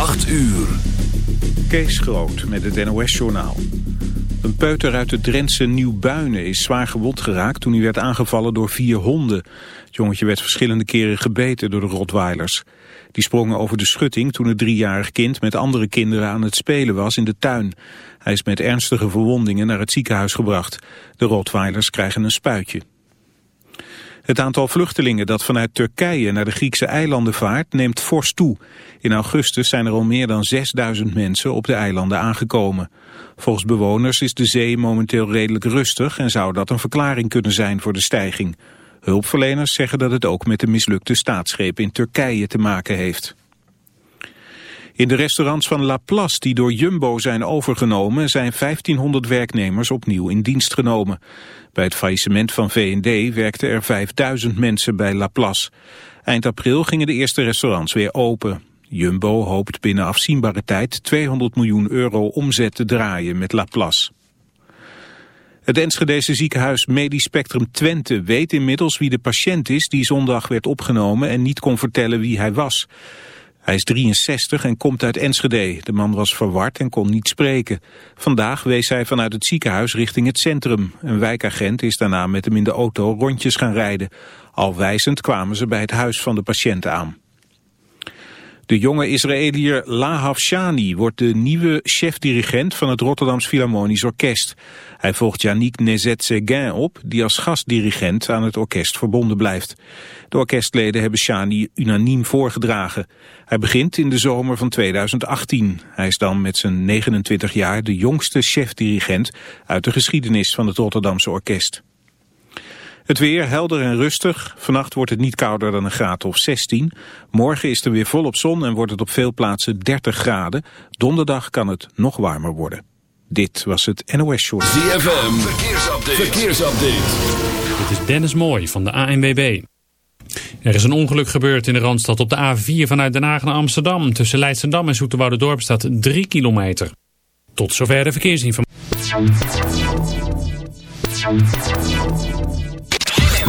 8 uur. Kees Groot met het NOS-journaal. Een peuter uit de Drentse Nieuwbuinen is zwaar gewond geraakt toen hij werd aangevallen door vier honden. Het jongetje werd verschillende keren gebeten door de Rottweilers. Die sprongen over de schutting toen het driejarig kind met andere kinderen aan het spelen was in de tuin. Hij is met ernstige verwondingen naar het ziekenhuis gebracht. De Rottweilers krijgen een spuitje. Het aantal vluchtelingen dat vanuit Turkije naar de Griekse eilanden vaart neemt fors toe. In augustus zijn er al meer dan 6000 mensen op de eilanden aangekomen. Volgens bewoners is de zee momenteel redelijk rustig en zou dat een verklaring kunnen zijn voor de stijging. Hulpverleners zeggen dat het ook met de mislukte staatsgreep in Turkije te maken heeft. In de restaurants van La Place die door Jumbo zijn overgenomen zijn 1500 werknemers opnieuw in dienst genomen. Bij het faillissement van V&D werkten er 5000 mensen bij La Place. Eind april gingen de eerste restaurants weer open. Jumbo hoopt binnen afzienbare tijd 200 miljoen euro omzet te draaien met La Place. Het Enschedese ziekenhuis Medisch Spectrum Twente weet inmiddels wie de patiënt is die zondag werd opgenomen en niet kon vertellen wie hij was. Hij is 63 en komt uit Enschede. De man was verward en kon niet spreken. Vandaag wees hij vanuit het ziekenhuis richting het centrum. Een wijkagent is daarna met hem in de auto rondjes gaan rijden. Al wijzend kwamen ze bij het huis van de patiënt aan. De jonge Israëliër Lahav Shani wordt de nieuwe chef-dirigent van het Rotterdams Philharmonisch Orkest. Hij volgt Yannick Nezet-Seguin op, die als gastdirigent aan het orkest verbonden blijft. De orkestleden hebben Shani unaniem voorgedragen. Hij begint in de zomer van 2018. Hij is dan met zijn 29 jaar de jongste chef-dirigent uit de geschiedenis van het Rotterdamse orkest. Het weer helder en rustig. Vannacht wordt het niet kouder dan een graad of 16. Morgen is er weer volop zon en wordt het op veel plaatsen 30 graden. Donderdag kan het nog warmer worden. Dit was het NOS Show. ZFM, verkeersupdate. verkeersupdate. Dit is Dennis Mooij van de ANWB. Er is een ongeluk gebeurd in de Randstad op de A4 vanuit Den Haag naar Amsterdam. Tussen Leidschendam en Dorp staat 3 kilometer. Tot zover de verkeersinformatie.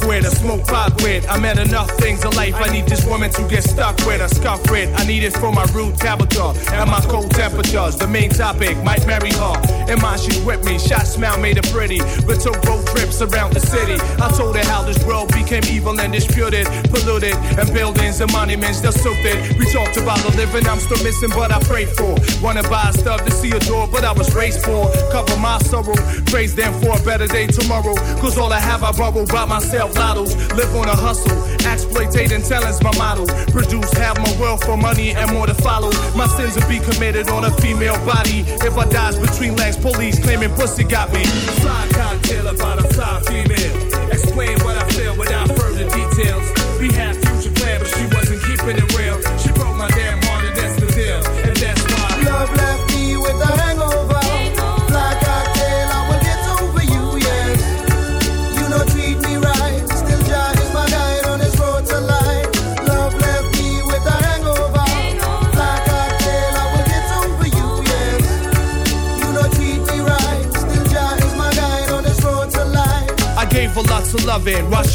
a with, a smoke pot with. I met enough things in life. I need this woman to get stuck with, a scuff with. I need it for my rude character and my cold temperatures. The main topic might marry her. In mind, she's with me. Shot smile made her pretty. But took road trips around the city. I told her how this world became evil and disputed, polluted, and buildings and monuments they're stupid. We talked about the living I'm still missing, but I prayed for. Wanna buy stuff to see a door, but I was raised for. Cover my sorrow, praise them for a better day tomorrow. Cause all I have I borrow by myself lottos. Live on a hustle, exploitating talent's my model. Produce half my wealth for money and more to follow. My sins will be committed on a female body. If I dies between legs, police claiming pussy got me. Fly cocktail about a fly female.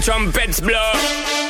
trumpets blow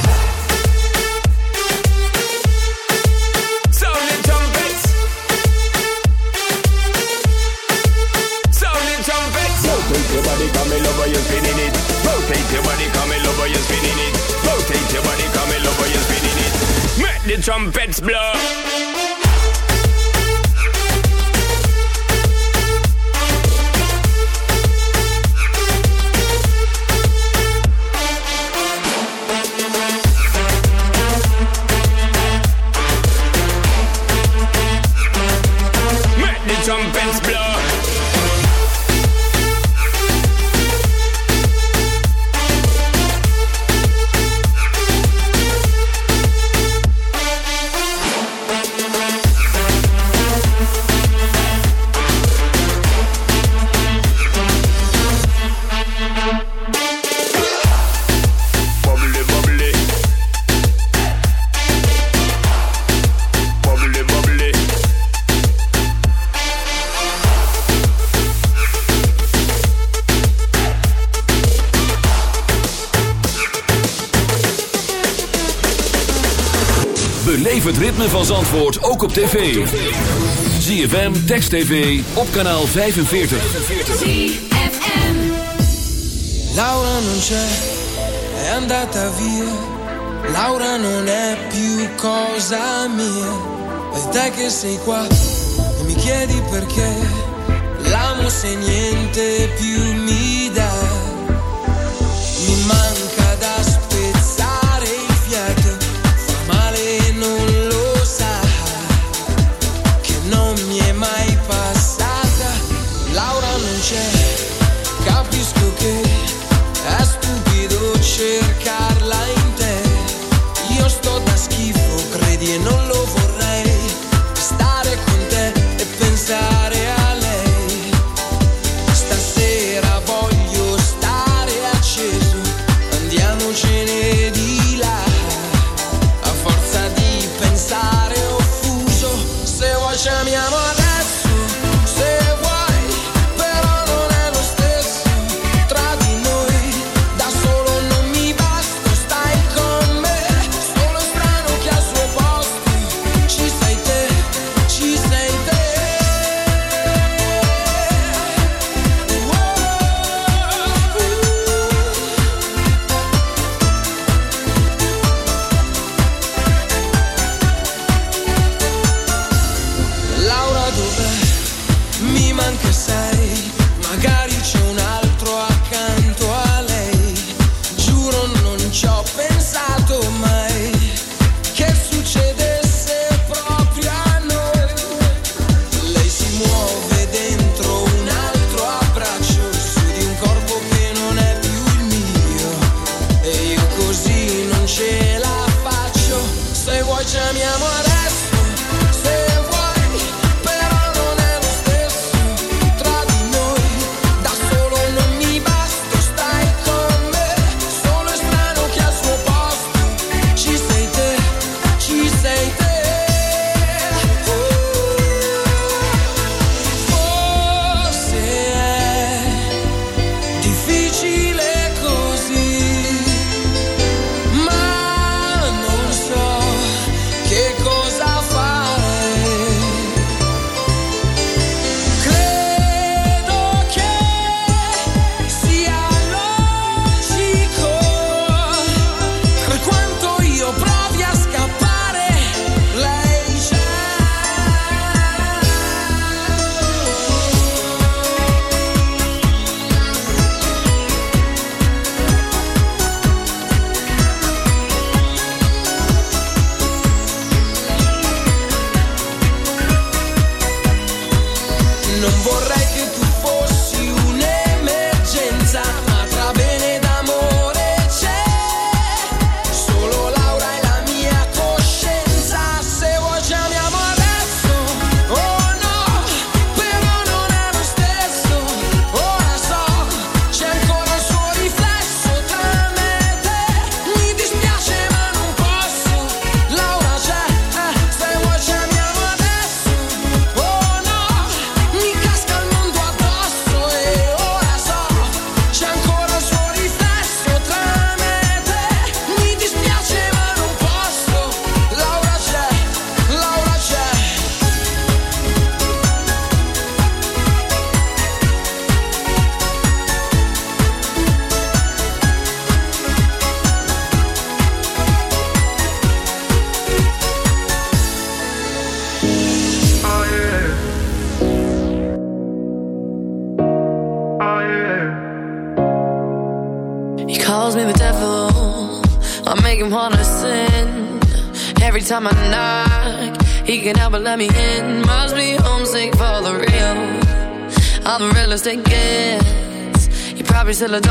Ritme van Zandvoort ook op tv. ZFM, Text TV, op kanaal 45. Laura non c'è, è andata via. Laura non è più cosa mia. E te che sei qua e mi chiedi perché. L'amo se niente più mi Probably still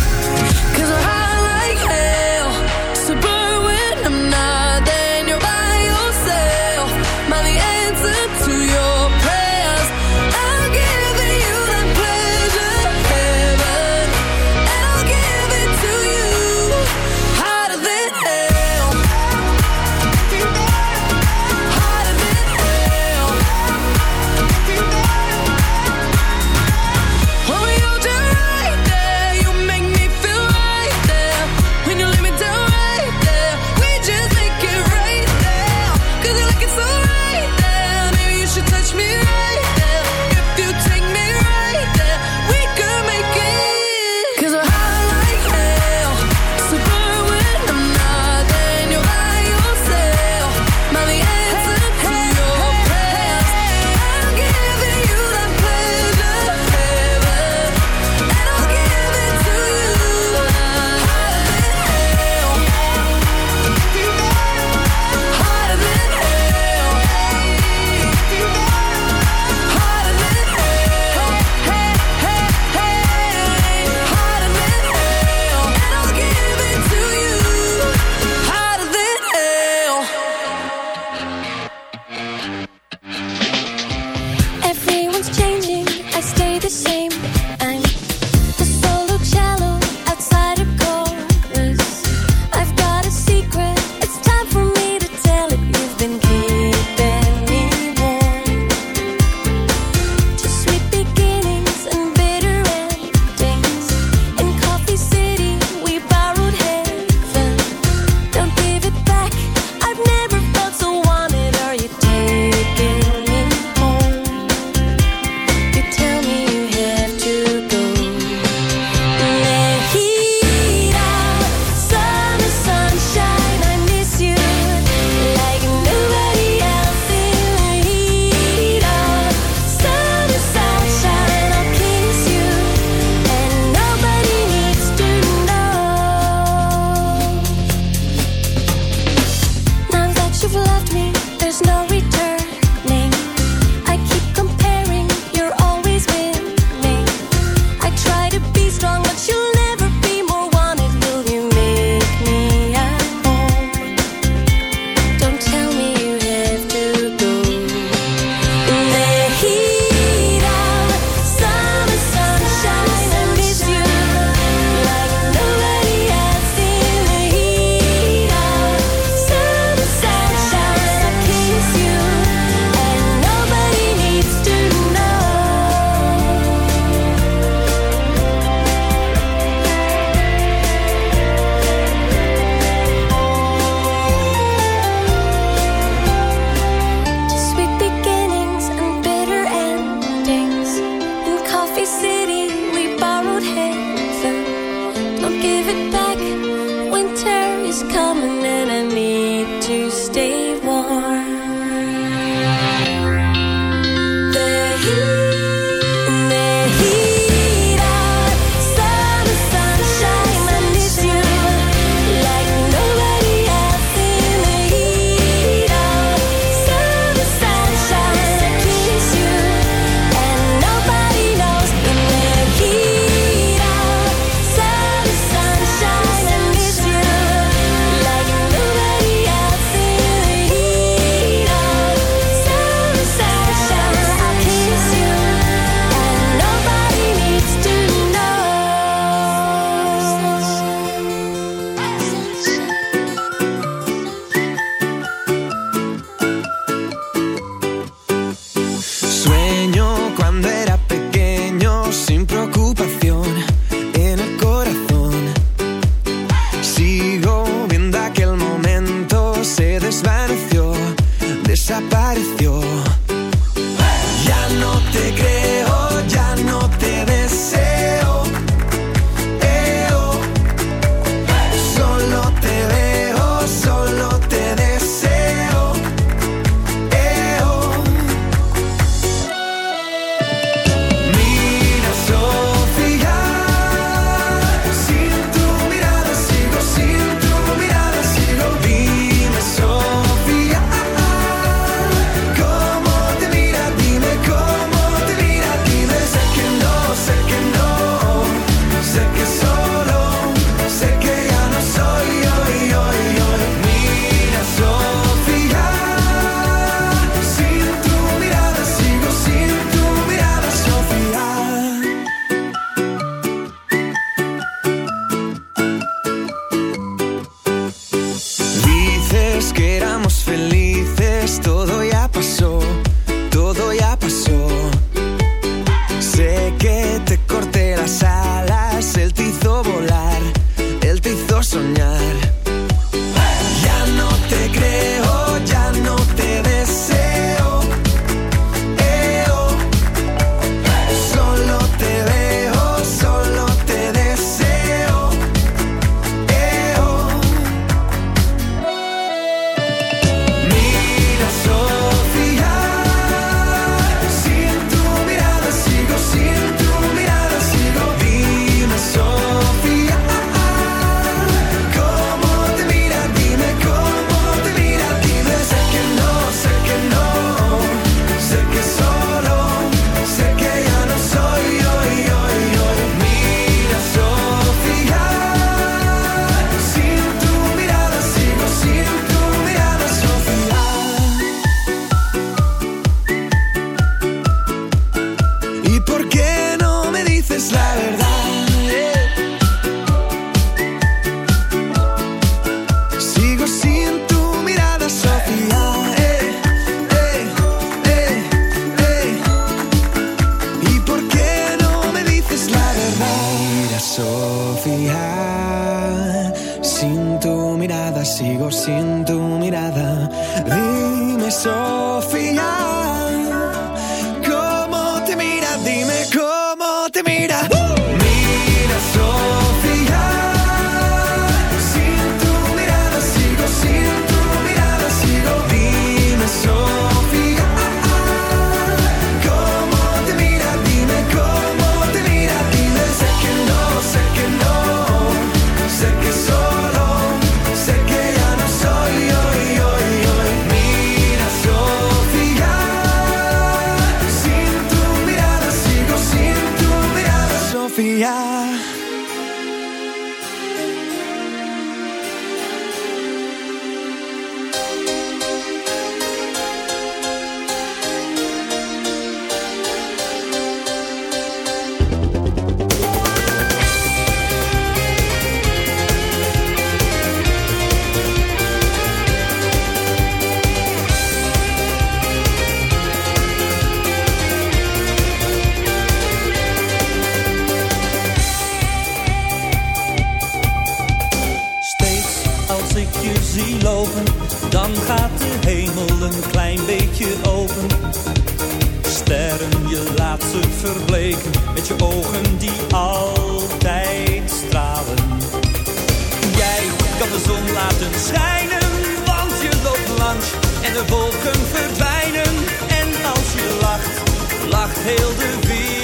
Heel de wereld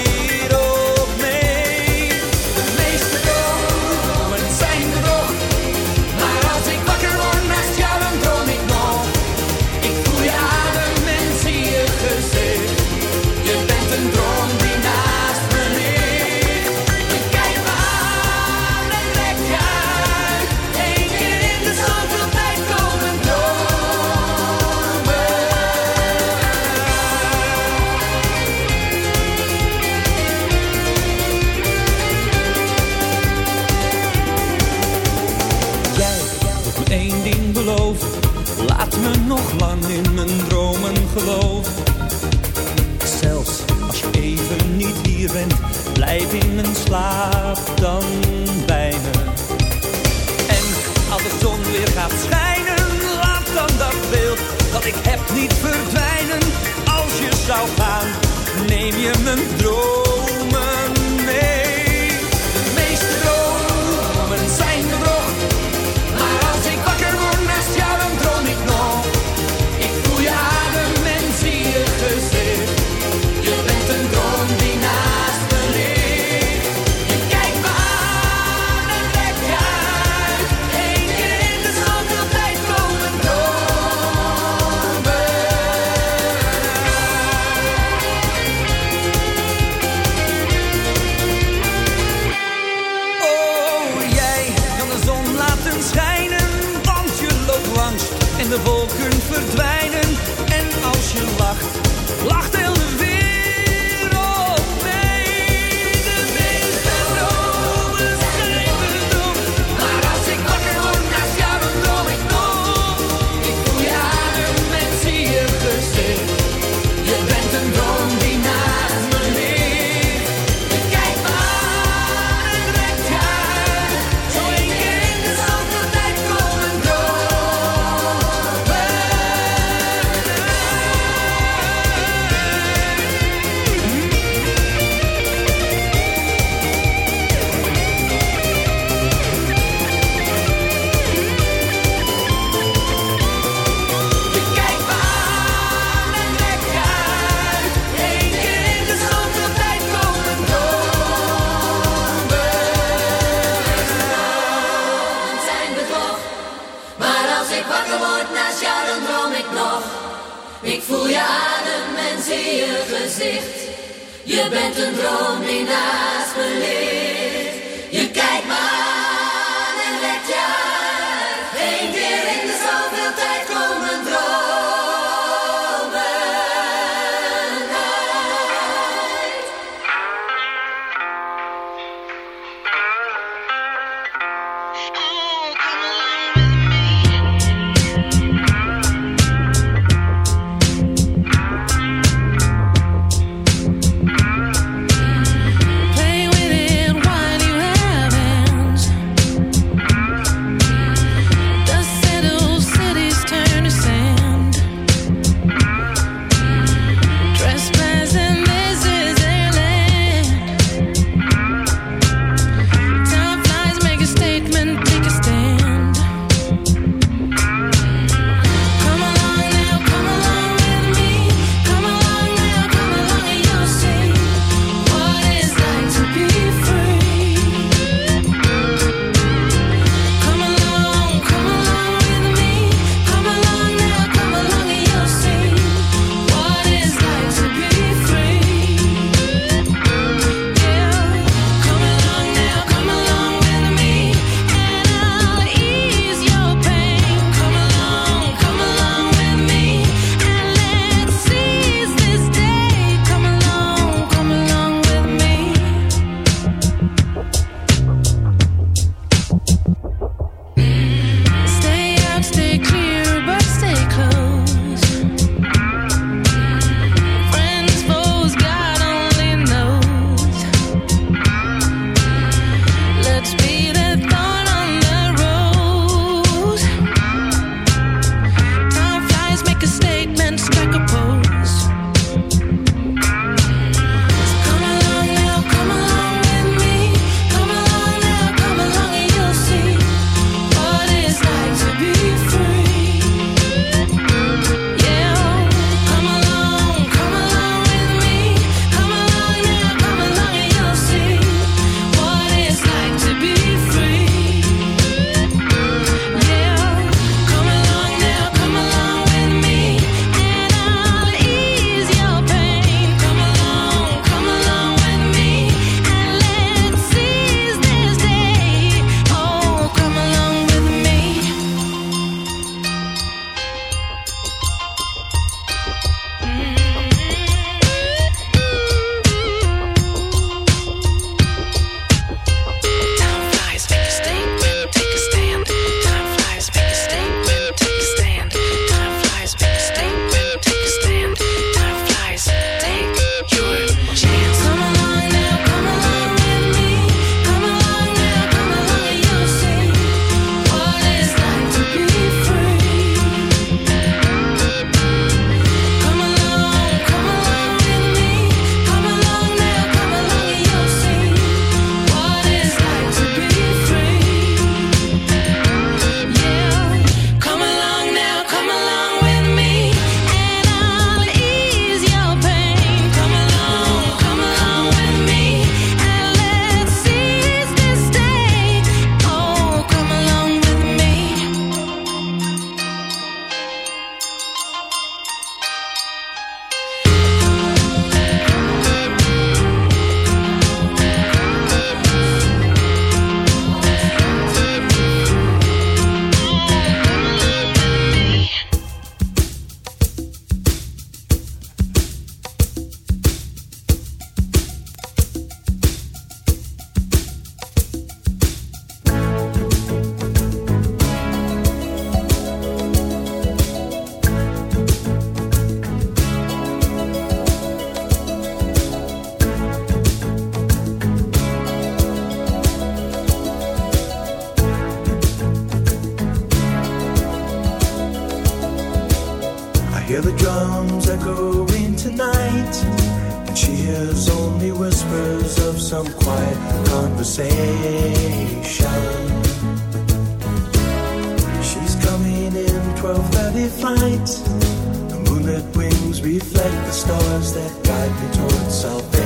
salvation.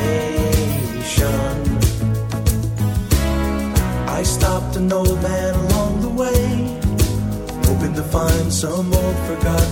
I stopped an old man along the way, hoping to find some old forgotten.